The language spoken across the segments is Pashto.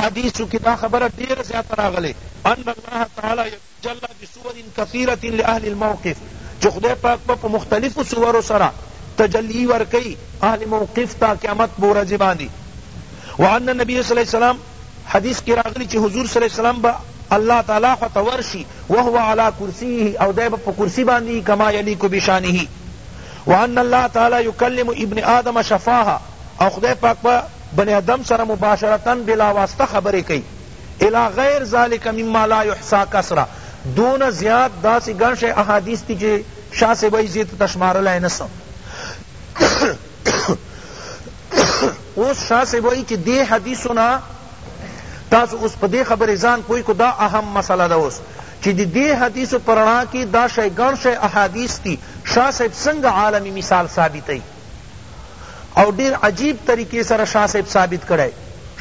احادیثو کی دا خبره ډیره زیاته راغلی ان الله تعالی یتجلی بصور کثیرة لأهل الموقف چی خدای پاک به په مختلفو صورو سره تجلی ورکوي اهل موقف ته قیامت په ورځ باندی وان النبی صلی الله علیه وسلم حدیث کی راغلی چی حضور صلی الله علیه وسلم به الله تعالی خوا ته ورشی وهو علی کرسیه او دی به په کرسی باندی وی کما یلیک بشانه وان الله تعالی یکلم ابن آدم شفاها او خدای پاک په بنی آدم سره مباشرتا بلا واسطه خبری کئی الی غیر ذلک مما لا یحصی کثرا دون زیات داسی ګڼ شی احادیث دی چی شاہ صاحب ای زیت ته شمارلای نه سم اوس شاہ صاحب ای چی دی حدیثو نا تاسو اوس په دې خبرې ځان پوه کو دا اهم مسئله ده اوس چی دی دی حدیث پر رڼا کی دا شی گن شی احادیث تی شاہ صاحب سنگ عالمی مثال ثابتی او دیر عجیب طریقے سر شاہ صاحب ثابت کرے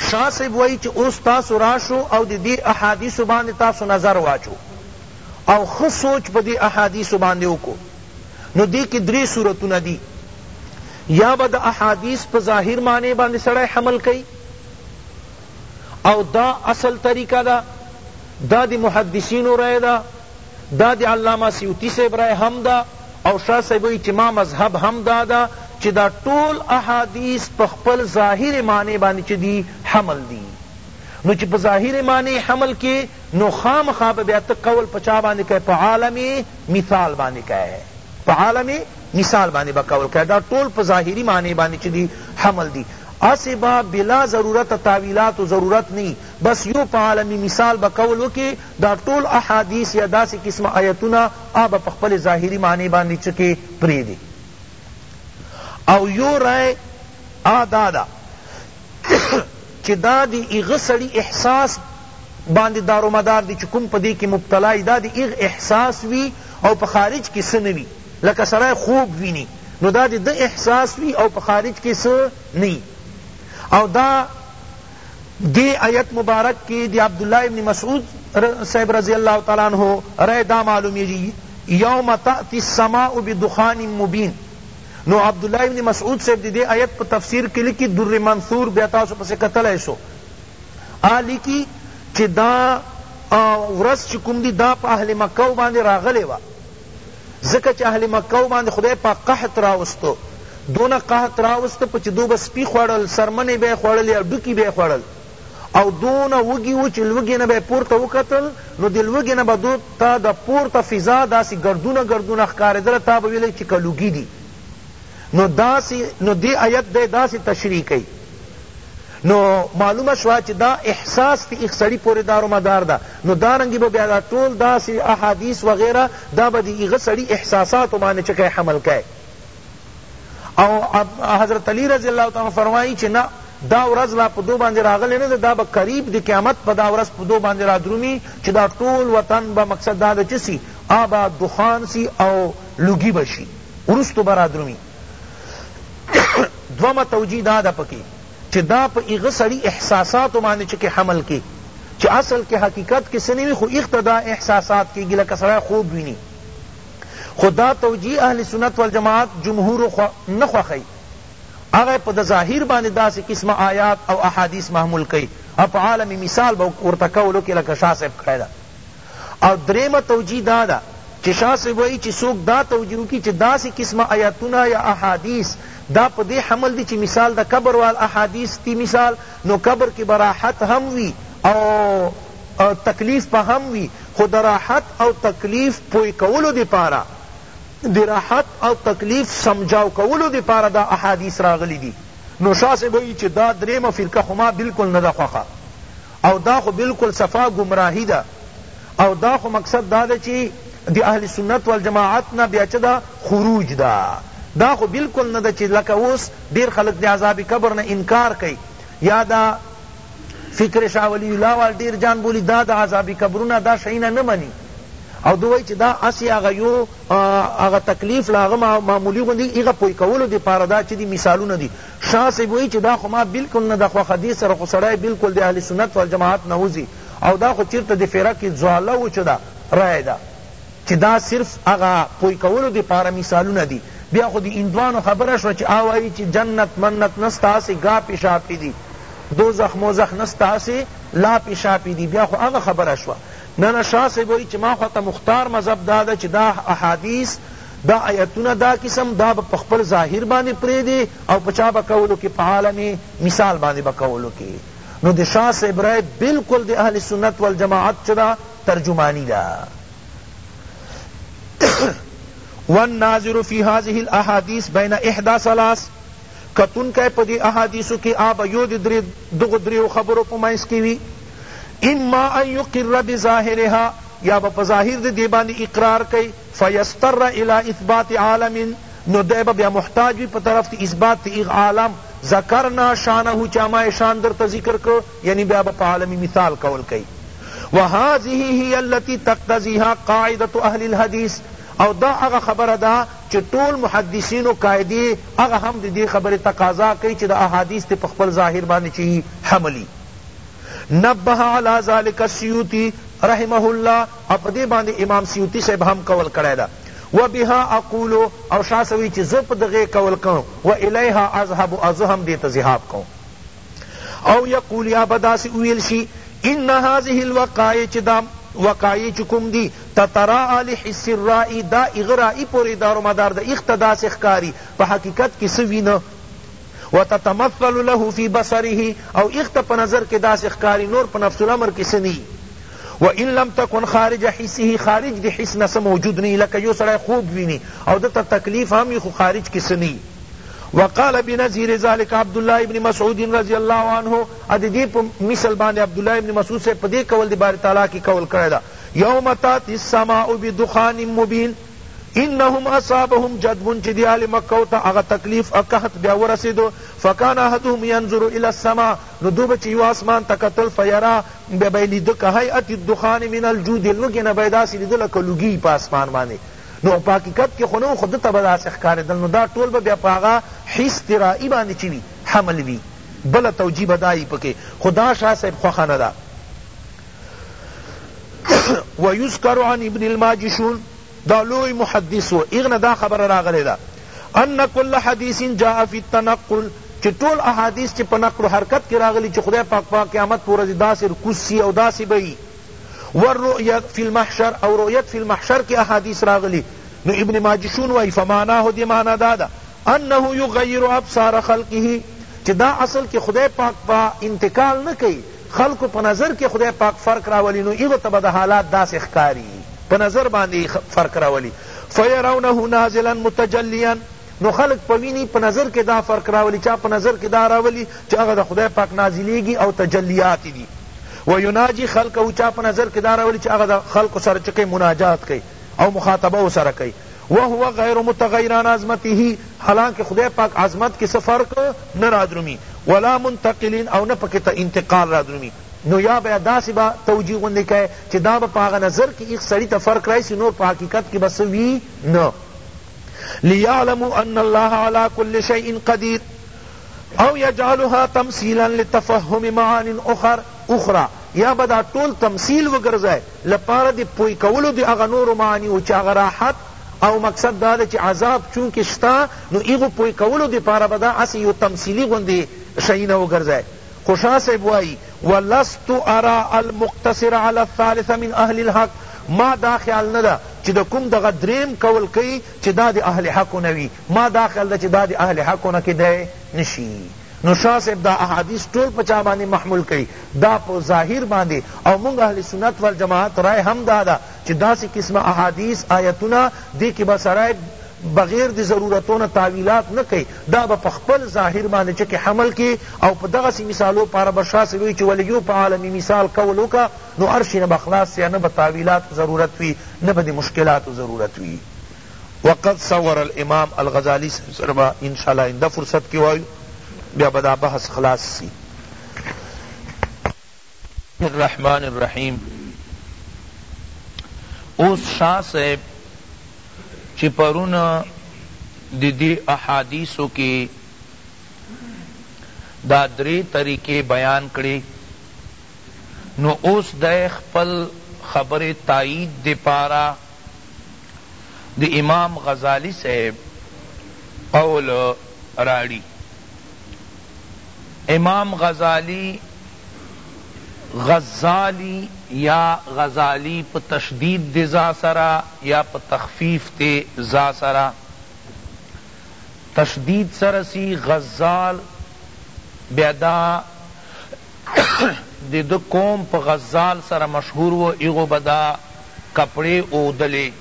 شاہ صاحب وئی چی اوس تاسو راشو او دی دی احادیث باندې تاسو نظر واچو او خو سوچ په دی احادیث باندې وکو نو دی کی دری صورتونه دی یا بد احادیث په ظاهر معنی باندې سړی حمل کئی او دا اصل طریقه ده دا دی محدثینو رائے ده دا دی علامہ سیوطی صاحب رائے هم ده او شاہ صاحب وئی چی ما مذہب هم دا ده چی دا ټول احادیث په خپل ظاہر معنی باندی چی دی حمل دی نو چی په ظاہر معنی حمل کی نو خامخا به بیا ته قول په چا باندی کئ په عالم مثال باندی کئ په عالم مثال باندی به قول کئ دا ټول په ظاہری معنی باندی چی دی حمل دی هسې به بلا ضرورته تاویلاتو ضرورت نی بس یو په عالمی مثال به قول وکی دا ټول احادیث یا داسی قسم آیتونه هغه به په خپل ظاهری معنی باندی چه که پریدی او یو رای هغه دا ده چه دا دی هغه سړی احساس باندی دارومدار دی چه کوم پدی کی مبتلا یی دا دی هغه احساس وی او په خارج کی څه نه وی لکه سړی خوب وینی نو دا د ده احساس وی او په خارج کی څه نه وی او دا دې آیت مبارک کی د عبداللہ ابن مسعود صاحب رضی اللہ تعالی عنہ رأی دا معلومیږي یوم تأتی السماء بدخان مبین نو عبداللہ ابن مسعود صاحب دې آیت په تفسیر کې لیکي در منثور بیا تاسو پسې کتلای شو آ لیکي چې دا ورځ چې کوم دي دا په اهل مکه باندې راغلې وه ځکه چې اهل مکه باندې خدای پاک قحط راوستو دونه قحط راوستو په چې دو به سپي خوړل سرمنې به خوړل یا ډوکي به خوړل او دونه وږي و چې لوږې نه به پورته وکتل نو د لوږې نه به دو ته د پورته فضا داسې ګردونه ګردونه ښکارېدله تا به ویل چې که لوګي دي نو داسې نو دې ایت دی داسې تشریح کوي نو معلومه شوه چی دا احساس پی ایغ سړی پوری دار و مدار ده نو دارنګی به بیا دا ټول داسی احادیث وغیره دا به دی ایغ سړی احساساتو باندی چه کئ حمل کئ او حضرت علی رضی اللہ تعالی فرمائی چی نا دا ورځ لا په دو باندې راغلی نه ده دا به قریب د قیامت په دا ورځ په دو باندې را درومي چې دا ټول وطن به مقصد دا ده چې سي آبا دخان سي او لوګي به شي وروستو به را درومي دومه توجیه دا ده پکی چی دا په هغه سړی احساساتو باندی چی که حمل کی چی اصل کی حقیقت کی څه نه وی خو هغه ته دا احساسات کیږی لکه سړی خوب وینی خو دا توجیه اهل سنت والجماعت جمهور خو نه خوښی هغه په د ظاهر باندې داسې قسم آیات او احادیث محمول کړي او په عالم مثال به ورته کولو کې لکه شاه صاحب کړی ده او دریمه توجیه دا ده چی شاه صاحب وایی چی څوک دا توجیه وکی چی داسی قسمه ایاتونه یا احادیث دا په دی حمل دی چی مثال د قبر وال احادیث دی مثال نو قبر کی به راحت هم وی او تکلیف به هم وی خو د راحت او تکلیف پوه کولو دی پاره د راحت او تکلیف سمجاو کولو دی پاره دا احادیث راغلی دی نو شاه صاحب وایی چی دا دریمه فرقه خو ما بلکل نده خوښه او دا خو بلکل صفا ګمراهی ده او دا خو مقصد دا ده چی دی اهل سنت والجماعت نه بیا چه ده خروج ده دا خو بلکل نه ده چی لکه اوس ډیر خلق دی عذاب قبر نه انکار کئی یا دا فکر شاه ولی الله وال ډیر جان بولی دا ده عذاب قبرونه دا شئینا نه منی او دو وای چی دا اسی هغه یو هغه تکلیف لا هغه معمولی غوندی هغه پوی کولو دی پاره دا چی دی مثالونه دی شاه صیب وایی چی دا خو ما بلکل نه ده خوښه دی سره خو سړی بلکل د اهل سنت والجماعت نه وزی او دا خو چیرته د فرق ضاله و چه دا رای ده چی دا صرف هغه پوه کولو د پاره مثالونه دی بیا خو د هندوانو خبره شوه چی آ وایی چی جنت منت نسته هسی ګاپی شاپی دی دوزخ موزخ نسته هسی لاپی شاپی دی بیا خو هغه خبره شوه نه نه شاه صیب وایی چی ما خو ته مختار مذهب دا ده چی دا احادیث دا آیتونه دا قسم دا به په خپل ظاهر باندې پریږدې او په چا به کولو کې په عالم مثال باندې به کولو کې نو د شاه صاحب رای بالکل د اهل سنت والجماعت چه دا ترجمانی دا والناظر فی هذه الاحادیث بین احدا ثلاث کتون کئ پدی احادیثو کی آب یو دی دری دغ دریو خبرو په منځ کی وی اما ان یقر بظاهرها یا په ظاهر دی باندې اقرار کئ فیضطر الی اثبات عالم نو دی به بیا محتاج وی په طرف تی اثبات تی هغ عالم ذکرنا شانه چا ما یې شان درته ذکر کړ یعنی بیا به په عالم مثال قول کوي وهذه هی التی تقتضیها قاعدة اهل الحدیث او دا هغه خبره ده چی ټول محدثینو قاعدې هغه هم د دې خبرې تقاضا کوي چی د احادیث تی په خپل ظاهر باندې چی حملی نبه علی ذلک السیوطی رحمه الله او په دې باندې امام سیوطي صاحب هم قول کړی ده و بها اقول او شاه صاحب وایي چې زه په دغې قول کوم و الیها اذهب او زه هم دې ته ذهاب کوم او یقول یا به داسې وویل شي ان هذه الوقایع چې دا وقایع چې کوم دي تتراء لحس الرائی دا هغه رائی پورې دارومدار د ایخ ته داسې ښکاري په حقیقت کې څه وینه وتتمثل له فی بصره او ایخ ته په نظر کې داسې ښکاري نور په نفس الامر کې څه نه و ان لم تکن خارج حسه خارج دی حس نه څه موجود نه وي لکه یو سړی خوب ویني او ده ته تکلیف هم وي خو خارج کښې څه نه وي وقال بنظیر ذلک عبداللہ ابن مسعود رضی اللہ عنہ او د دې په مثل باندې عبداللہ ابن مسعود صاحب په دې قول د باری تعالی کې قول کړی ده یوم تاتی السماء بدخان مبین انهم اصابهم جدب چې دی اهل مکه ته هغه تکلیف او قحط بیا ورسېدو فکان احدهم ينظر الى السماء نو دوی به چې یو اسمان ته کتل فیرا بیا به یې لیده که هیئت الدخان من الجود لوګی نه به یې داسې لیده لکه لوګی وي په اسمان باندې نو په حقیقت کښې خو نه وو خو ده ته به داسې ښکارېدل نو دا ټول به بیا په هغه حس طرائي باندې چه وي حمل وي بله توجیه به دا وي پکې خو دا شاه صاحب خوښه نه ده ویذکر عن ابن الماجشون دا لوی محدث وو هغه نه دا خبره راغلې ده ان کل حدیث جاء فی التنقل چی ټول احادیث چی په نقل و حرکت کی راغلی چی خدای پاک په قیامت په ورځ داسی رکوز سی او داسی به یی والرؤیا فی المحشر او رؤیت فی المحشر کی احادیث راغلی نو ابن ماجشون وایی فمعناه دی معنی داده انه یغیر ابصار خلقه چی دا اصل کی خدای پاک په انتقال نه کئی خلقو په نظر کی خدای پاک فرق راولی نو هغو ته به دا حالات داسی ښکاری په نظر باندی فرق راولی فیرونه نازلا متجلیا نو خلق په وینی په نظر کی دا فرق راولی چا په نظر کی دا راولی چی هغه د خدای پاک نازلیږی او تجلیات دی و یناجی خلقه چا په نظر کی دا راولی چی هغه د خلقو سره چه کئی مناجات کئی او مخاطبه ورسره کئی وهو غیر متغیر عن عظمته حالانکه خدای پاک عظمت کی څه فرق نه رادرومی ولا منتقل او نه پکی ته انتقال رادرومی نو یا به یې داسې به توجیه غوندې کړی چې دا به په هغه نظر کې ایښ سړي ته فرق راشي نور په حقیقت کې به څه وي نه لیعلموا ان الله علی کل شیء قدیر او یجعلها تمثیلا لتفهم معان اخر اخرى یا به دا ټول تمثیل وګرځی لپاره د پوه کولو د هغه نورو معانیو چې هغه راحت او مقصد دا ده چې عذاب چونکه شته نو هغو پوه کولو دپاره به دا هسې یو تمثیلي غوندې شیونه وګرځی خو شاه صاحب وایی ولست ارا المقتصر علی الثالث من اهل الحق ما دا خیال نه ده چی د کوم دغه دریم قول کئی چی دا د اهل حقو نه وی ما دا خیال ده چی دا د اهل حقو نه کیدای نشی نو شاه صاحب دا احادیث ټول په چا باندی محمول کئی دا په ظاهر باندی او مونږ اهل سنت والجماعت رای هم دا ده چه داسی قسمه احادیث آیتونه دی کی به سړی بغیر د ضرورتونه تاویلات نه کئ دا به په خپل ظاهر باندی چه کی حمل کی او په دغسی مثالو پاره به شا سړی چه ولی یو په عالمی مثال قول وکړه نو هر شی نه به خلاص سی نه به تاویلاتو ضرورت وی نه به د مشکلاتو ضرورت وی وقد صور الامام الغزالی صاحب سره به ان شاء الله آئنده فرصت کی وایو بیا به دا بحث خلاص سی الرحمن الرحیم اوس شاه صاحب چی پرون د دی احادیثو کی دا دری طریقی بیان کړی نو اوس دی خپل خبری تائید دی پاره د امام غزالی صاحب قول راړی امام غزالی غزالی یا غزالی په تشدید د ظا سره یا په تخفیف د ظا سره تشدید سره سی غزال بیا دا د د قوم په غزال سره مشهور و ایغو به دا کپڑے اودلې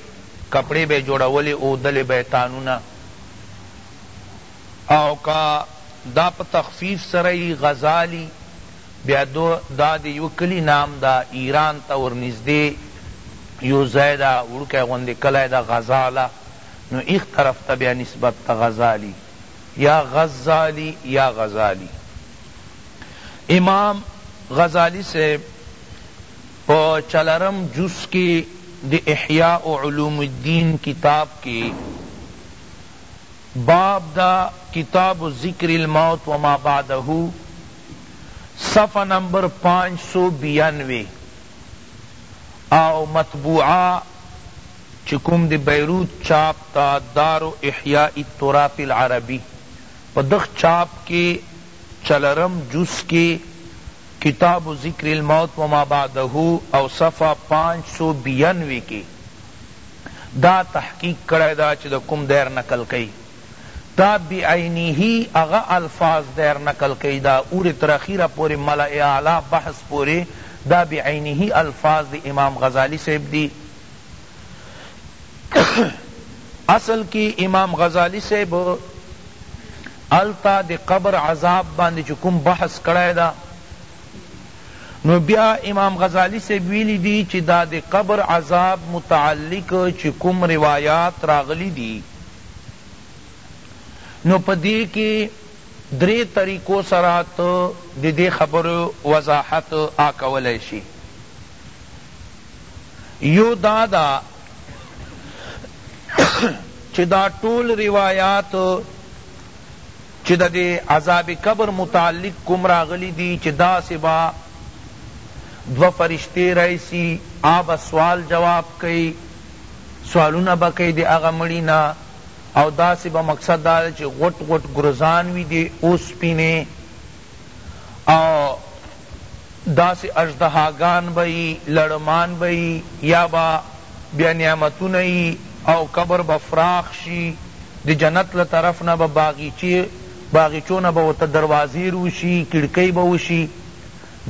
کپڑے به جوړولې اودلې به تانونه او که دا په تخفیف سره یی غزالی بیا دو دا د یوه کلی نام ده ایران ته ورنږدې یو ځای ده وړوکی غوندې کلی ده غزاله نو ایخ طرف ته بیا نسبت ده غزالی یا غزالی یا غزالی امام غزالی صاحب په چلرم جز کې د احیاء علوم الدین کتاب کې باب ده کتاب ذکر الموت وما بعده صفحه نمبر پانچ سو بیانوی او مطبوعه چی کوم دی بیروت چاپ ته دار احیاء التراث العربی په دغ چاپ کی چلرم جز کی کتاب ذکر الموت وما بعده او صفحه پانچ سو بیانوی کی دا تحقیق کړی ده چی د کوم دیر نقل کئی تا بعینیه هغه الفاظ دیر نقل کئی دا اور تر اخیره پوری ملأ اعلی بحث پوری دا بعینیه الفاظ دی امام غزالی صاحب دی اصل کی امام غزالی صاحب هلته د قبر عذاب باندی چی کوم بحث کړی ده نو بیا امام غزالی صاحب ویلی دی چی دا د قبر عذاب متعلق چی کوم روایات راغلی دی نو په دی کی دری طریقو سره ته د دی خبرو وضاحت آکولای شی یو دا ده چی دا ټول روایات چه د دې عذاب قبر متعلق کوم راغلي دي چه داسې به دوه فرشتې راشي هغه به سوال جواب کوي سوالونه به کوي د هغه مړي نه او داسې به مقصد دا ده چه غوټ غوټ ګرزان وي دې اوسپنې او داسی اژدهاګان به یی لړمان به یی یا به بیا نعمتونه یی او قبر به فراخ شی د جنت له طرف نه به باغیچی باغیچو نه به ورته دروازی روشی کړکۍ به وشی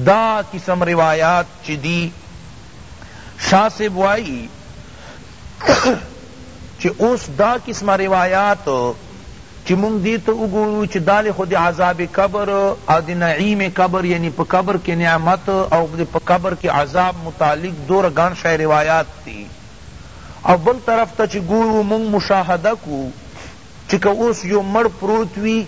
دا قسم روایات چی دی شاه صاحب وایی چی اوس دا قسمه روایات چی مونږ دی ته وګورو چی دا خو د عذاب قبر او د نعیم قبر یعنی په قبر کی نعمت او په قبر کی عذاب متعلق دور ګڼ شی روایات دی او بل طرف ته چی ګورو مونږ مشاهده کو چی که اوس یو مړ پروت وی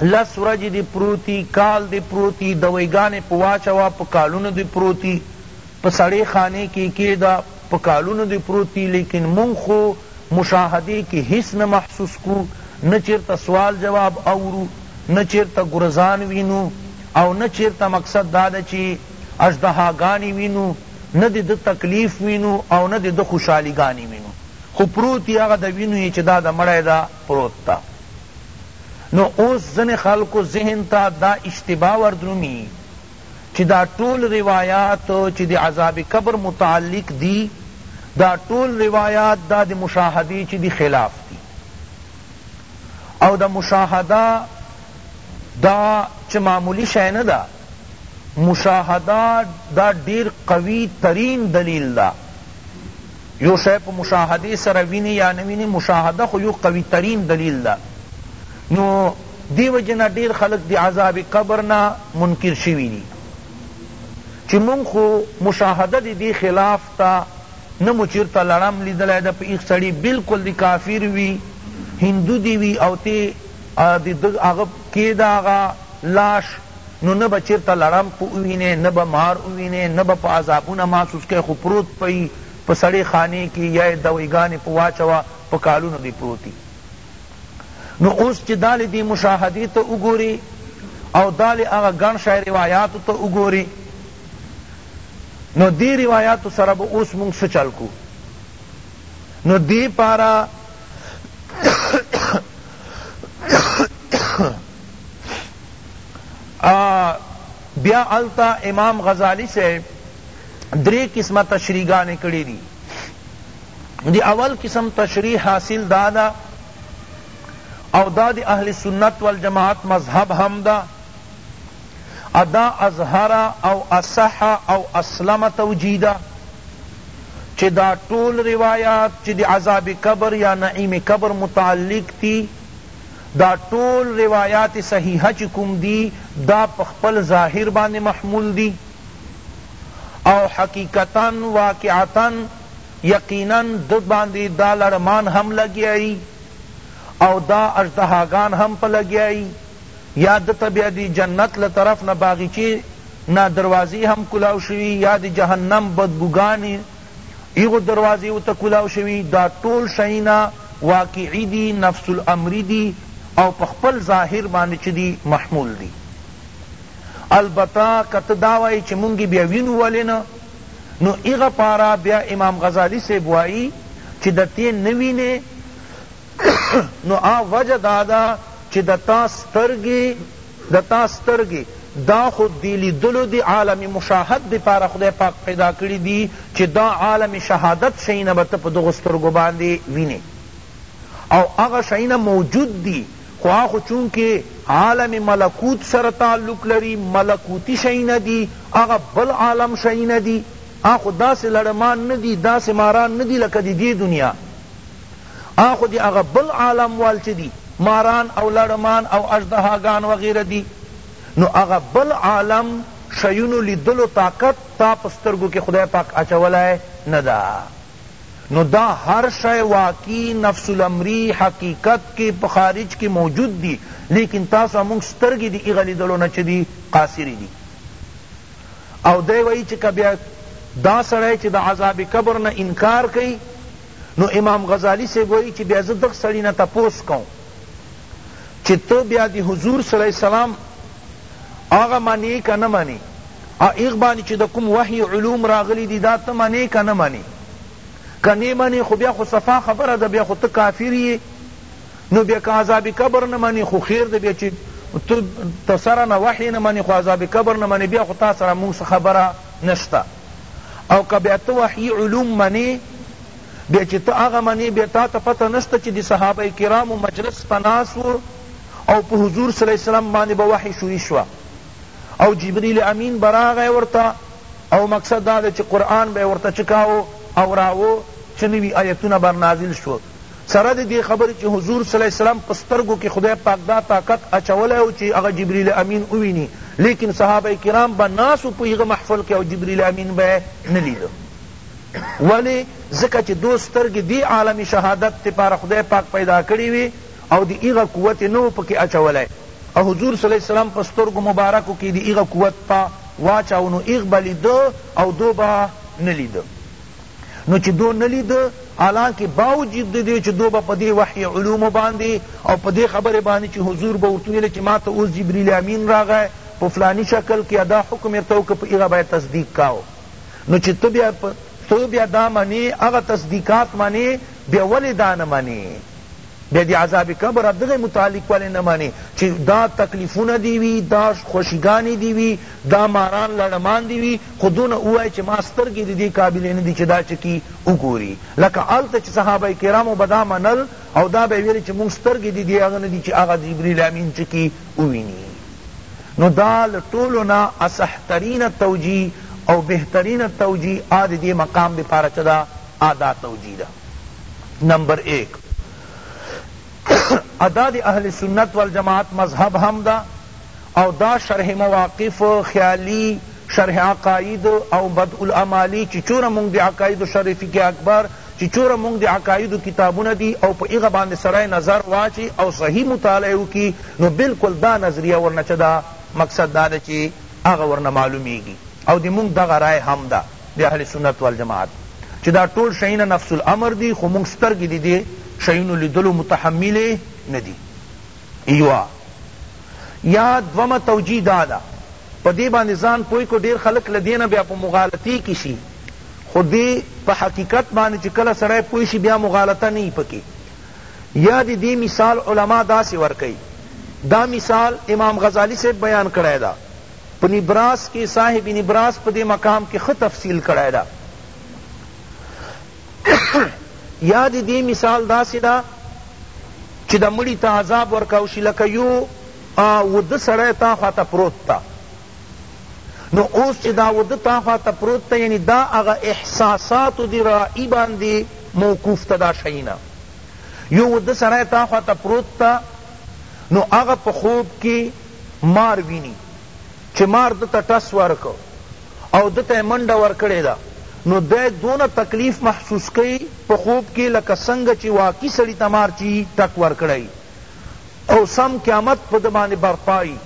لس ورځی دی پروت وی کال دی پروت وی دویګانی په واچوه په کالونو دی پروت وی په سړې خانې کې کېده، په کالونو دې پروت دي، لېکن مونږ خو مشاهدې کې هېڅ نه محسوس کړو، نه چېرته سوال جواب اورو، نه چېرته ګرزان وینو او نه چېرته مقصد دا ده چې اژدهاګانې وینو، نه د ده تکلیف وینو او نه د ده خوشحالیګانې وینو، خو پروت یې هغه د وینو یې چې دا د مړی ده پروت ده. نو اوس ځینې خلکو ذهن ته دا اشتباه وردرومي، چی دا ټول روایات چی د عذاب قبر متعلق دی دا ټول روایات دا د مشاهدی چی دی خلاف دی او دا مشاهده دا چه معمولی شی نه ده مشاهده دا ډیر قوی ترین دلیل ده یو شی په مشاهده سره وینی یا نه وینی مشاهده خو یو قوی ترین دلیل ده نو دې وجې نه ډېر خلک د عذاب قبر نه منکر شوي دي چې مونږ خو مشاهده د دې خلاف ته نه مو چېرته لړم ليدلی ده په ايښ سړی بلکل د کافر وي هندو دې وي او ته د ده هغه پکې د هغه لاش نو نه به چېرته لړم په ووينې نه به مار ووينې نه به په عذابونه محسوس کړې خو پروت پهيي په سړې خانې کې يا يې دويګانې په واچوه په کالونو دې پروت وي نو اوس چی دا له دی مشاهدی ته وګوری او دا له هغه ګڼ شای روایاتو ته وګوری نو دی روایاتو سره به اوس مونږ څه چل کو نو دی پارا بیا التا امام غزالی سے دری قسمه تشریح گانے کړی دی د اول قسم تشریح حاصل دا ده او دا د اهل سنت والجماعت مذهب هم ده ادا اظهر او اصح او اسلم توجیه ده چه دا ټول روایات چه دی عذاب قبر یا نعیم قبر متعلق تی دا ټول روایات صحیحه چه کم دی دا پخپل ظاهر باندې محمول دی او حقیقتا واقعتا یقینا ده باندې دا لړمان هم لګیا ئی او دا اژدهاګان هم په لګیا ئی، یا ده ته بیا د جنت له طرف نه باغیچې نه دروازې هم کلاو شوي یا د جهنم بدبوګانې هغو دروازیو ته کلاو شوي، دا ټول شیونه واقعی دی، نفس الامری دی او په خپل ظاهر باندې چه دی محمول دی البته که ته دا وایی چه مونږ یې بیا وینو ولې نه؟ نو هغه پارا بیا امام غزالی صاحب وائی چی د تی نه وینې نو آ وجه دادا چی د تا سترګی د تا سترګی دا خو دی لیدلو دی عالم مشاهد دی پارا خدای پاک پیدا کړی دی چی دا عالم شهادت شئینا به ته په دغو سترګو باندی وینې او هغه شئینا موجود دی خواه خو چونکه عالم ملکوت سره تعلق لری ملکوتی شیونه دی هغه بل عالم شیونه دی هغه خو داسی لړمان ندی داسی ماران ندی لکه دی دی دنیا هغه خو دی هغه بل عالم وال چه دی ماران او لړمان او اژدهاګان وغیره دی نو هغه بل عالم شیونو لیدلو طاقت تا په سترګو کی خدای پاک اچولی نده نو دا هر شی واقعی نفس الامری حقیقت کی په خارج کی موجود دی لیکن تاسو او مونږ سترګی دی هغه لیدلو نه چه دی قاصری دی او دی وئی چه که بیا دا سړی چه د عذاب قبر نه انکار کئی نو امام غزالی صاحب وئی چه بیا زه دغ سړی نه تپوس کوم چی تو بیا دی حضور صلی الله علیه وسلم هغه منی که نه منی او هغه باندی چی د کوم وحی علوم راغلی دی دا ته منی که نه منی که نه منی خو بیا خو صفا خبره ده بیا خو ته کافر یی نو بیا که عذاب قبر نه منی خو خیر ده بیا چی تو تسره نه وحی نه منی خو عذاب قبر نه منی بیا خو تا سره مونږ خبره نشته او که بیا ته وحی علوم منی بیا چی ته هغه منی بیا تا ته پته نشته چی د صحابه کرامو مجلس په ناست وو او په حضور صلی الله علیه وسلم باندی به وحی شروع شوه او جبریل امین به راغی ورته او مقصد دا ده چی قرآن به ورته چه کاوه اوراوه چه نوی آیتونه بر نازل شوه سره د دې خبرې چې حضور صلی الله علیه وسلم په سترګو کې خدای پاک دا طاقت اچولی او چې هغه جبریل امین وویني لیکن صحابه کرام به ناسو په هغه محفل کې او جبریل امین به نه لیده ولی ځکه چی دو سترګی دی عالم شهادت ته پاره خدای پاک پیدا کړی وی او دی هغه قوت یې نه وو پکی اچولی او حضور صلی الله علیه وسلم په سترګو مبارکو کی دی هغه قوت په واچاوه نو هغه به لیده او دو به نه لیده نو چی دو نه لیده حالانکه باوجود ددی چی دو به په دی وحی علومو باندی او په دی خبری باندی چی حضور به ورته ویل چی ماته اوس جبریل امین راغی په فلانی شکل کی ادا حکم ورته وکړ په هغه به یې تصدیق کاوه نو چی ته بیا ته بیا دا منی هغه تصدیقات منی بیا ولی دا نه منی بیا دی عذاب قبر دغه متعلق ولی نه منی چی دا تکلیفونه دی وی دا خوشیګانی دی وی دا ماران لړمان دی وی خو دونه وای چی ما سترګې دی دی قابل نه دی چی دا چکی وګوری لکه آلته چی صحابه کرامو بدا منل او دا به ویل چی مونږ سترګې دی دی هغه نه دی چی هغه جبرئیل امین چکی ووینی نو دا له ټولو نه اصح ترین توجیه او بهترین توجیه آ د دې مقام د پاره چه ده آ دا توجیه ده نمبر ایک آ دا د اهل سنت والجماعت مذهب هم ده او دا شرح مواقف خیالی شرح عقاید او بدء الامالی چی چونه مونږ دی عقاید شرح فقه اکبر چی چونه مونږ دی عقاید کتابونه دی او په هغه باندی سړی نظر واچی او صحیح مطالعه وکی نو بلکل دا نظریه ورنه چه ده مقصد دا ده چی هغه ورنه معلومیږی او دی مونږ دغه رای هم ده د اهل سنت والجماعت چی دا ټول شیونه نفس الامر دی خو مونږ سترګی ددی شیونو لیدلو متحمل ندی. یوه یا دومه توجیه دا ده په دې باندې ځان پوه کړو ډېر خلک له دې نه بیا په مغالطې کې شي خو دې په حقیقت باندې چې کله سړی پوه شي بیا مغالطه نه وي پکې یا د دې مثال علما داسې ورکوي دا مثال امام غزالی صاحب بیان کړی ده په نبراس کې صاحب نبراس په دې مقام کې ښه تفصیل کړی ده یا د دې مثال داسې ده چې د مړي ته عذاب ورکاو شي لکه یو وده سړی تا خواته پروت تا نو اوس چې دا وده تا خواته پروت تا یعنی دا هغه احساسات دی رائی باندې موقوف تا دا شئینا یو وده سړی تا خواته پروت تا نو هغه په خوب کې مار ویني چې مار ده ته ټس ورکړ او ده ته یې منډه ورکړې ده نو دی دونه تکلیف محسوس کوي په خوب کې لکه څنګه چې واقعي سړي ته مار چي ټک ورکړی وي او سم قیامت په ده باندې برپا وي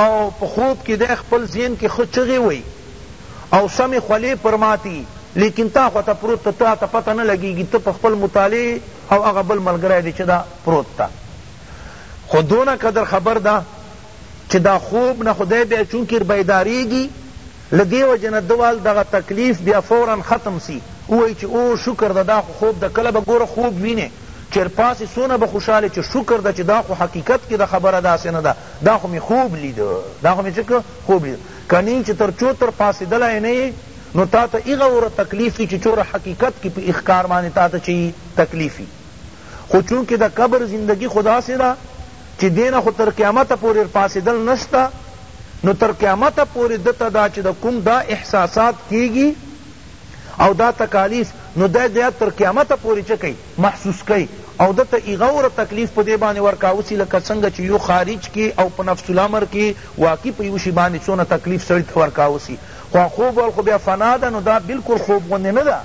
او په خوب کې دی خپل ذهن کې ښه چغې وایي او سمې خولې پر ماتي لیکن تا خواته پروت ته تا ته پته نه لګېږي ته په خپل مطالعې او هغه بل ملګری دی چې دا پروت ته خو دونه قدر خبر ده چه دا خوب نه خو دی بیا چونکیر بیداریږي له دی وجه نه ده وال دغه تکلیف بیا فورا ختم سی ووایی چه او شکر ده دا خو خوب ده کله به ګوره خوب وینی چر پاسی څونه به خوشحاله چه شکر ده چه دا خو حقیقت کی ده خبره داسی نه ده دا خو می خوب لید دا خو می چه که خوب لید کنی چه تر چو تر پاسیدلای نه یی نو تا ته ایغه وره تکلیف وی چه چوره حقیقت کی په اخکار باندی تا ته چه یی تکلیف وی خو چونکه ده قبر زندگی خو داسی ده چی دې نه خو تر قیامته پورې رپاسیدل نشته نو تر قیامته پورې ده ته دا چی د کوم دا احساسات کیږی او دا تکالیف نو دی بیا تر قیامته پورې چه کئ محسوس کئ او ده ته هغوره تکلیف په دې باندې ورکاوسی لکه څنګه چی یو خارج کی او په نفس الامر کی واقعی په یو شی باندې څونه تکلیف سړی ته ورکاوسی خو خوب وال خو بیا فنا ده نو دا بلکل خوب غوندې نه ده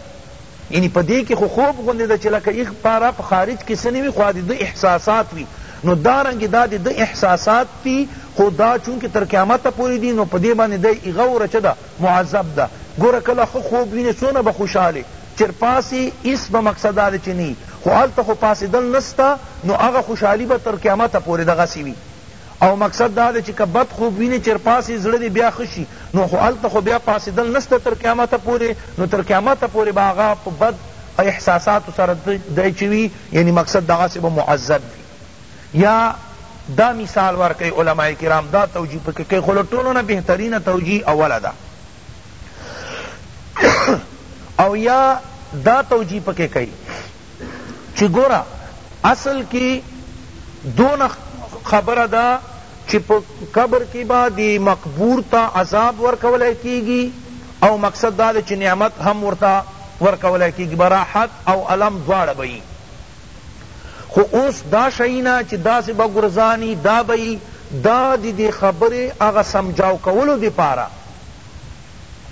یعنی په دې کی خو خوب غوندې ده چی لکه ایخ پاره په خارج کی څه نه وی خو د ده احساسات وی نو دا رنګ دا د ده احساسات دی خو دا چونکه تر قیامته پوری دی نو په دې باندې دی ایغه وره چه ده معذب ده ګوره کله ښه خوب وینې څونه به خوشحاله چر پاڅې هیڅ به مقصد دا دی چه نه خو هلته خو پاڅیدل نسته نو هغه خوشحالی به تر قیامته پوری دغسی وی او مقصد دا دی چی که بد خوب وینی چرپاسی زړه دی بیا ښه شی نو خو هلته خو بیا پاسیدل نسته تر قیامته پوری نو تر قیامته پوری به هغه په بد احساساتو سره دی چی وی یعنی مقصد دغسی به معذب وی یا دا مثال ورکی علماء کرام دا توجیه پکی کئی خو له ټولو نه بهترینه توجیه اوله ده او یا دا توجیه پکی کئی چی ګوره اصل کی دونه خبره ده چی په قبر کی به دی مقبور ته عذاب ورکول کیږی او مقصد دا ده چی نعمت هم ورته ورکول کیږی به راحت او الم دواړه به یی خو اوس دا شیونه چی داسی به غورځانی دا به یی دا دی دی خبری هغه سمجاو کولو دی پاره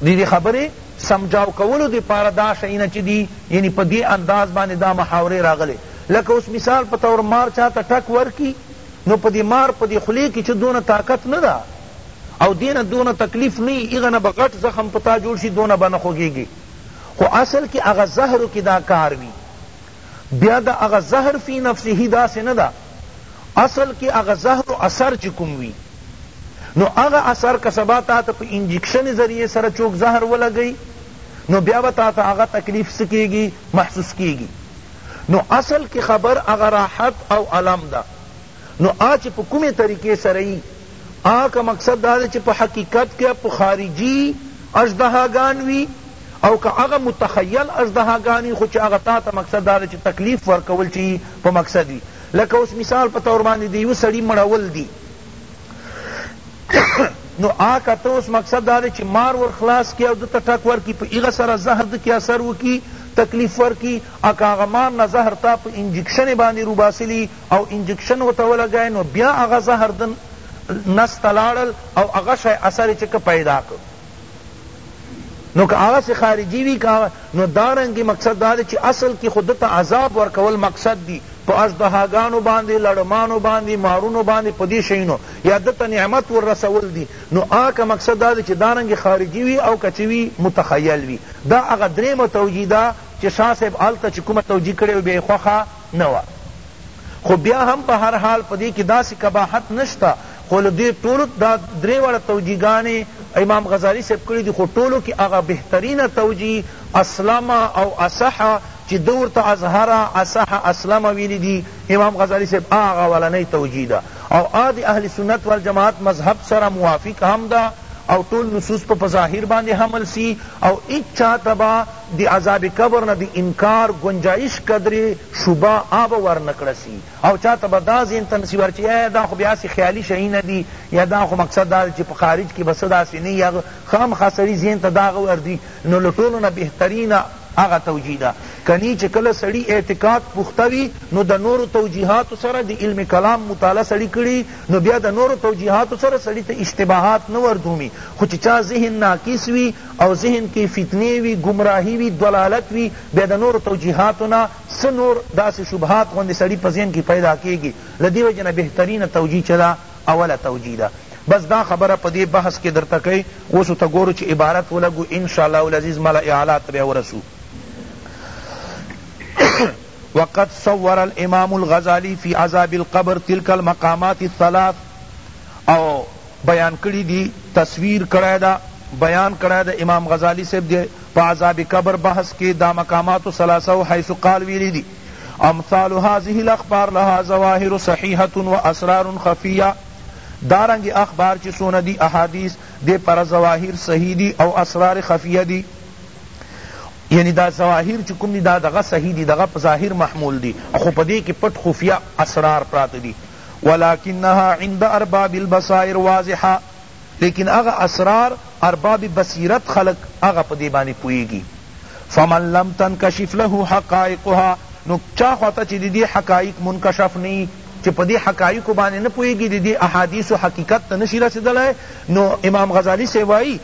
دی دی خبری سمجاو کولو دی پاره دا شئینا چی دی یعنی په دی انداز باندی دا محاوری راغلی لکه اوس مثال په طور مار چاته ټک ورکی نو په دی مار په دی خولی کی چه دونه طاقت ندا او دینه دونه تکلیف نی ایغه نه به غټ زخم په تا جوړ شی دونه به نه خوږیږی خو اصل کی هغه زهرو کی دا کار وی بیا د هغه زهر فی نفسه داسې نه ده اصل کې هغه زهر اثر چې کوم وي نو هغه اثر که سبا تا ته په انجکشن ذریعه سره چوک زهر ولګی نو بیا به تا ته هغه تکلیف څه کیږي محسوس کیږي نو اصل کې خبر هغه راحت او علم ده نو آ چې په کومې طریقې سره یي آ که مقصد دا ده چې په حقیقت کې په خارجي اژدهاګان وي او که هغه متخیل اژدهاګانی خو چی هغه تاته مقصد دا ده چی تکلیف ورکول چی په مقصد وی لکه اوس مثال په طور باندی د یوه سړی مړول دی نو آکه ته اوس مقصد دا ده چی مار ور خلاص کی او ده ته ټک ورکی په هغه سره زهر ده کی اثر وکی تکلیف ورکی اکه هغه مار نه زهر تا په انجکشن باندی روباسلی او انجکشن ورته ولګای نو بیا هغه زهر ده نس ته لاړل او هغه شی اثر چی که پیدا که نو که هغه سی خارجی وی که نو دارنګی مقصد دا دی چی اصل کی خو دته عذاب ورکول مقصد دی په اژدهاګانو باندی لړمانو باندی مارونو باندی په دی شیونو یا دته نعمت ور رسول دی نو آکه مقصد دا دی چی دارنګی خارجی وی او که چی وی متخیل وی دا هغه دریمه توجیه ده چی شاه صاحب هلته چی کومه توجیه کړی وی بیا یی خوښه نه وه خو بیا هم په هر حال په دې کې داسې قباحت نشته خو له دې ټولو دا درې واړه توجیه ګانې امام غزالی صاحب کړي دي خو ټولو کې هغه بهترینه توجیه اسلم او اصح چې ده ورته اظهر اصح اسلم ویلي دي امام غزالی صاحب هغه اولنۍ توجیه ده او هغه د اهل سنت والجماعت مذهب سره موافق هم ده او ټول نصوص په په ظاهر باندې حمل سی او هیچا ته به د عذاب قبر نه د انکار ګنجایش قدرې شبه آب ور نه کړه سی او چا ته به دا ذهن ته نه سی ور چی ای دا خو بیا هسی خیالی شئیونه دی یا دا خو مقصد دا دی چی په خارج کی به څه داسی نه یی خامخا سړی ذهن ته دا غه ورځی نو له ټولو نه بهترینه هغه توجیه ده کنی چی کله سړی اعتقاد پخته وی نو د نورو توجیهاتو سره د علم کلام مطالعه سړی کړی نو بیا د نورو توجیهاتو سره سړی ته اشتباهات نه ور دومی خو چی چا ذهن ناقص وی او ذهن کی فتنې وی ګمراهی وی ضلالت وی بیا د نورو توجیهاتو نه څه نور داسی شبهات غوندی سړی په ذهن کی پیدا کیږی له دی وجې نه بهترینه توجیه چه ده اوله توجیه ده بس دا خبره په دی بحث کی درته کئ اوس ورته ګورو چه عبارت ولګو ان شاء الله العزیز ملأ اعلی ته بیا ورسو وقد صور الامام الغزالی فی عذاب القبر تلک المقامات الثلاث او بیان کړی دی تصویر کړی ده بیان کړی ده امام غزالی صاحب دی په عذاب قبر بحث کی دامقامات ثلاثه و حیث قال ویلی دی امثال هذه الاخبار لها ظواهر صحیحه و اسرار خفیه دارنګه اخبار چی څونه دی احادیث دی پر ظواهر صحیح دی او اسرار خفیه دی یعنی دا ظواهر چې کوم دي دا دغه صحیح دي دغه په ظاهر محمول دي خو په دې کې پټ خفیه اسرار پراته دي ولکنها عند ارباب البصائر واضحه لیکن هغه اسرار ارباب بصیرت خلق هغه په دې باندې پوهیږي فمن لم تنکشف له حقائقها نو چا خواته چې د دې حقایق منکشف نه وي چې په دې حقایقو باندې نه پوهیږي د دې احادیثو حقیقت ته نه شي رسېدلی نو امام غزالي صاحب وایي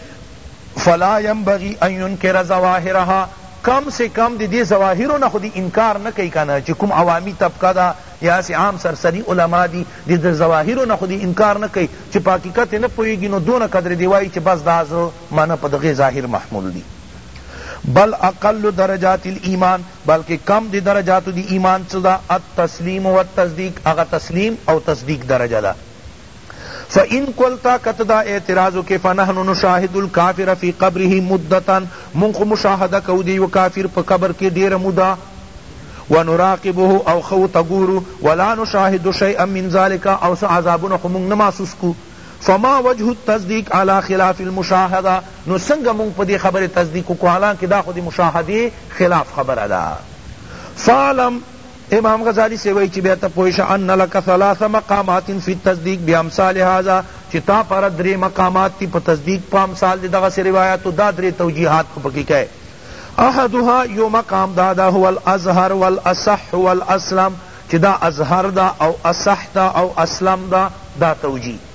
فلا ينبغي ان ينکر ظواهرها کم سے کم د دې ظواهرو نه خو دې انکار نه کوي که نه چې کوم عوامي طبقه ده یا سی عام سرسری علماء دی دی د ظواهرو نه خو دی انکار نه کئی چی په حقیقت یې نه پوهیږی نو دونه قدر دی وایی چی بس دا زړه معنی په دغه ظاهر محمول دی بل اقل درجات الایمان بلکه کم دی درجاتو دی ایمان څه ده التسلیم والتصدیق هغه تسلیم او تصدیق درجه ده فان قلت که ته دا اعتراض وکړې فنحن نشاهد الکافر فی قبره مدتا موږ خو مشاهده کوو د یوه کافر په قبر کې ډېره موده ونراقبه او ښه ورته ګورو ولا نشاهد شیئا من ذلک او څه عذابونه خو موږ نه محسوس کړو فما وجه التصدیق علی خلاف المشاهده نو څنګه موږ په دې خبرې تصدیق وکړو حالانکه دا خو د مشاهدې خلاف خبره ده فعلم امام غزالی سے وئی چی بیا ته پوه شه ان لک ثلاث مقامات فی التصدیق بامثال هذا چی تا پاره درې مقامات دی په تصدیق په امثال د دغسی روایاتو دا درې توجیهات په پکی که احدها یو مقام دا ده هو الاظهر والاصح والاسلم چی دا اظهر ده او اصح ده او اسلم ده دا توجیه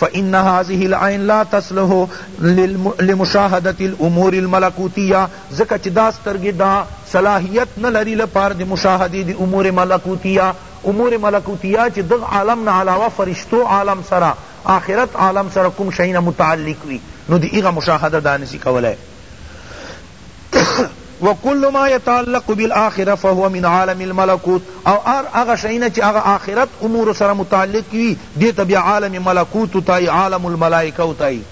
فإن هذه العين لا تصلح لمشاهدة الأمور الملکوتیة ځکه چی دا سترګی دا صلاحیت نلری لپاره د مشاهدی د امور ملکوتیة امور ملکوتیة چی دغ عالم نه علاوه فرشتو عالم سره آخرت عالم سره کوم شیونه متعلق وی نو د هغه مشاهده دا نسی کولای وکل ما یتعلق بالآخرة فهو من عالم الملکوت او هر هغه شی نه چی هغه آخرت امورو سره متعلق وی دی ته بیا عالم ملکوت وتایی عالم الملائکة وتایی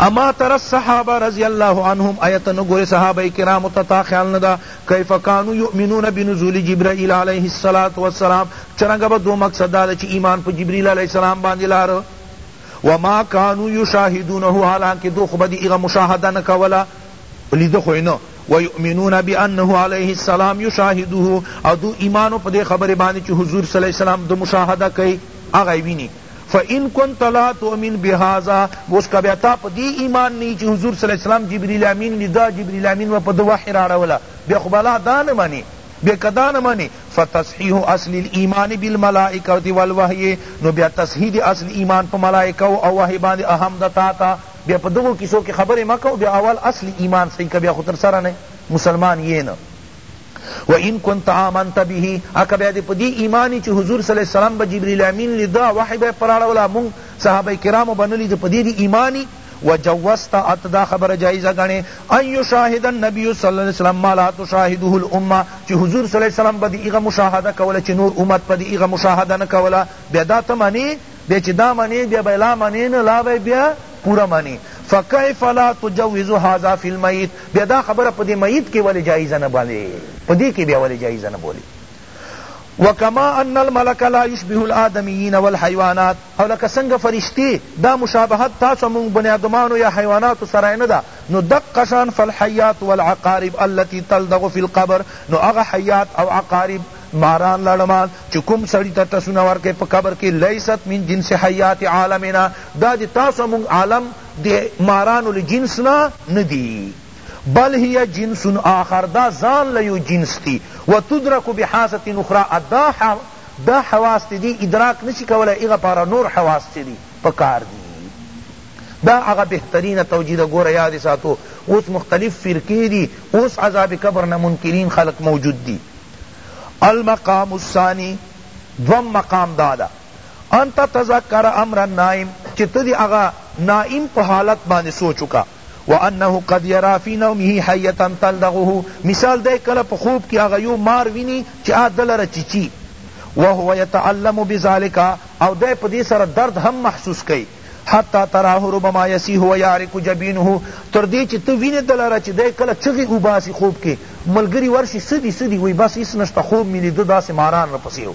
اما تری الصحابة رضی الله عنهم ایا ته نه ګوری صحابه کرامو ته تا خیال نه ده کیف کانو یؤمنون بنزول جبرئیل علیه الصلوة والسلام چرنګه به دومقصد داده چی ایمان په جبرئیل علیه السلام باندی لاره وما کانو یشاهدونه حالانکه دوی خو به د هغه مشاهده نه کوله لیده خو یې نه ویؤمنون بانه علیه السلام یشاهده او دوی ایمان په دې خبرې باندې چې حضور صلی الله علیه وسلم د مشاهده کوي هغه یې ویني فان كنت لا تؤمن بهذا اوس که بیا تا په دې ایمان نه چې حضور صلی الله علیه وسلم جبریل امین لیده جبریل امین و په ده وحی راړوله بیا خو به لا دا نه منې بیا که دا نه منې فتصحیح اصل الایمان بالملائکة والوحی نو بیا تصحیح د اصل ایمان په ملائکو او وحی باندې اهم ده تا ته بیا په دغو کیسو کې خبرې مه کوه بیا اول اصل ایمان صحیح کړه بیا خو تر سره نه مسلمان یې نه وان کنت آمنت به اکه بیا دې په دې ایمان یې چې حضور صلی الله علیه وسلم به جبریل امین لیده وحی به یې پر اړوله مونږ صحابه کرامو به نه لیده په دې دې ایمان وجوزت ات دا خبر جائزه گنی ان یشاهد النبی صلی اللہ علیہ وسلم ما لا تشاهده الامه چی حضور صلی اللہ علیہ وسلم بدی ایغا مشاهده کولا چی نور امت پدی ایغا مشاهده نکولا بیا دا ته منی بیا چی دا منی بیا بی لا منی نه لا بی بیا پورا منی فکیف لا تجوز هذا فی المیت بیا دا خبر پدی میت کی ولی جائزه نه بولی پدی کی بیا ولی جائزه نه بولی وکما ان الملک لا یشبه الادمیین والحیوانات او لکه څنګه فرشتی دا مشابهت تاسو مونږ بنی ادمانو یا حیواناتو سره نه ده نو دقه شان فالحیات والعقارب التي تلدغ فی القبر نو هغه حیات او عقارب ماران لړمان چې کوم سړی ته ټسونه ورکې په قبر کې لیست من جنس حیات عالمنا دا د تاسو مونږ عالم د مارانو له جنس نه ندی بل هی جنس آخر دا ځان له یو جنس دی و تدرک بحاسة اخری ادا دا حواس ته دی ادراک نشی کولای هغه پاره نور حواس چه دی پکار دی دا هغه بهترینه توجیه ده ګوره یاد ساتو اوس مختلف فرقی دی اوس عذاب قبر نه منکرین خلق موجود دی المقام الثانی دوم مقام دادا ان تتذکر امر النائم چه ته دی هغه نائم په حالت باندې سوچ وکړه وانه قد یری فی نومه حیة تلدغه مثال دی کله په خوب کی هغه یو مار وینی چی هغه ده لره چیچی وهو یتألم بذلک او دی په دی سره درد هم محسوس کئ حتی تراه ربما یصیح و یعرق جبینه تر دی چی ته وینی ده لره چی دی کله چغی اوباسی خوب کی ملګری ورشی څه دی څه دی وای بس هیڅ نشته خوب می لیده داسی ماران راپسی و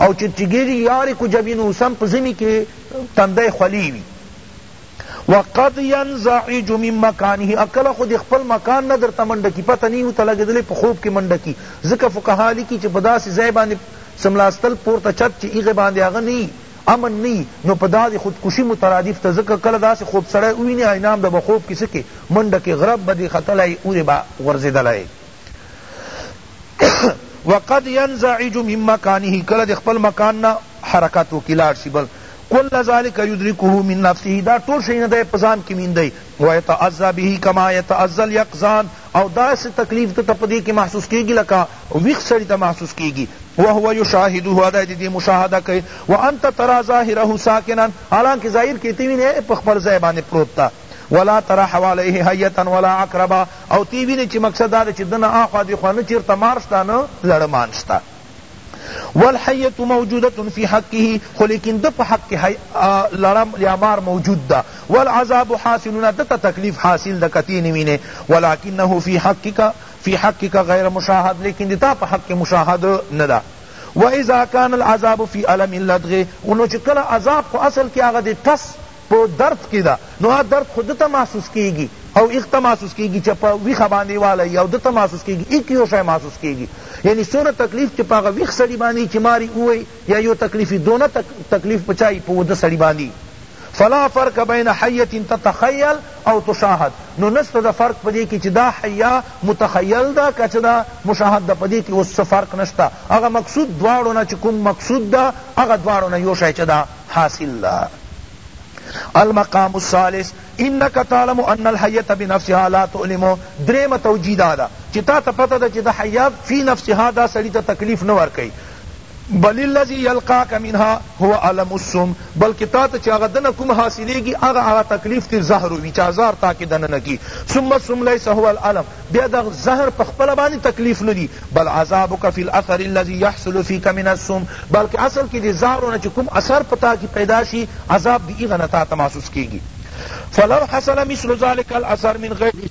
او چی چیګیږی یعرق جبینه سم په زمی کی تندی خولی وی وقد ينزعج من مکانه او کله خو د خپل مکان نه درته منډه کی پته نه ورته لګیدلی په خوب کی منډه کی ځکه فقها لیکی چی په داسی ځای باندی څملاستل پورته چت چی هغه باندی هغه نه یی امن نه یی نو په دا دی خودکشی مترادف ده ځکه کله داسی خوب سړی ووینی اینام د به خوب کی څه کی منډه کی غرب به دی ختلی او دی به غورځیدلی وقد ينزعج من مکانه کله د خپل مکان نه حرکت وکی لاړ شی بل کل ذلک یدرکه من نفسه دا ټول شیونه دی په ځان کی میندی ویتعذی به کما یتعذی الیقظان او داسی تکلیف ده ته په دی کی محسوس کیږی لکه ویښ سړی ته محسوس کیږی وهو یشاهده او دی دی مشاهده کئی وانت تری ظاهره ساکنا حالانکه ظاهر کی تی وینی په خپل ځای باندې پروت ده ولا تری حوالیه حیتا ولا عقربا او تی وینی چی مقصد دا ده چی دنه آخوا دیخوا نه چیرته مار شته نه لړمان شته والحیة موجودة فی حقه خو لیکن ده په حق کی لړم یا مار موجود ده والعذاب حاصل ده ته تکلیف حاصل ده کتی نه وینی ولکنه فی حقک فی حقک غیر مشاهد لیکن ده تا په حق کی مشاهد نه ده و اذا کان العذاب فی الم اللدغ نو چی کله عذاب خو اصل کی هغه دی ټس په درد کی ده نو هغه درد خو ده ته محسوس کیږی او ایغ ته محسوس کیږی چه په ویښه باندی واله یی او ده ته محسوس کیږی ایک یو شی محسوس کیږی یعنی څونه تکلیف چه په هغه ویښ سړی باندی چه ماری ووی یا یو تکلیف وی دونه تکلیف په چا یی په وده سړی باندی فلا فرق بین حیة تتخیل او تشاهد نو نشته ده فرق پدی کی چه دا حیة متخیل ده که چه دا مشاهد ده پدی کی اوس څه فرق نشته هغه مقصود دواړو نه چه کوم مقصود ده هغه دواړو نه یو شی چه ده حاصل ده المقام الثالث انک تعلم ان الحیة بنفسها لا تؤلم دریم توجیه دا ده چی تا ته پته ده چی دا حیا فی نفسها دا سړی ته تکلیف نه ورکوي بل الذی یلقاک منها هو الم السم بلکه تا ته چی هغه دنه کوم حاصلیږي هغه هغه تکلیف تی زهر وی چی ازار تا کی دننه کی ثم السم لیس هو الالم بیا د زهر په خپله باندې تکلیف نه دي بل عذابک فی الاثر الذی یحصل فیک من السم بلکه اصل کې د زهرو نه چې کوم اثر په تا کې پیدا شي عذاب د هغه نه تا ته محسوس کیږي فلو حصل مثل ذلک الاثر من غیر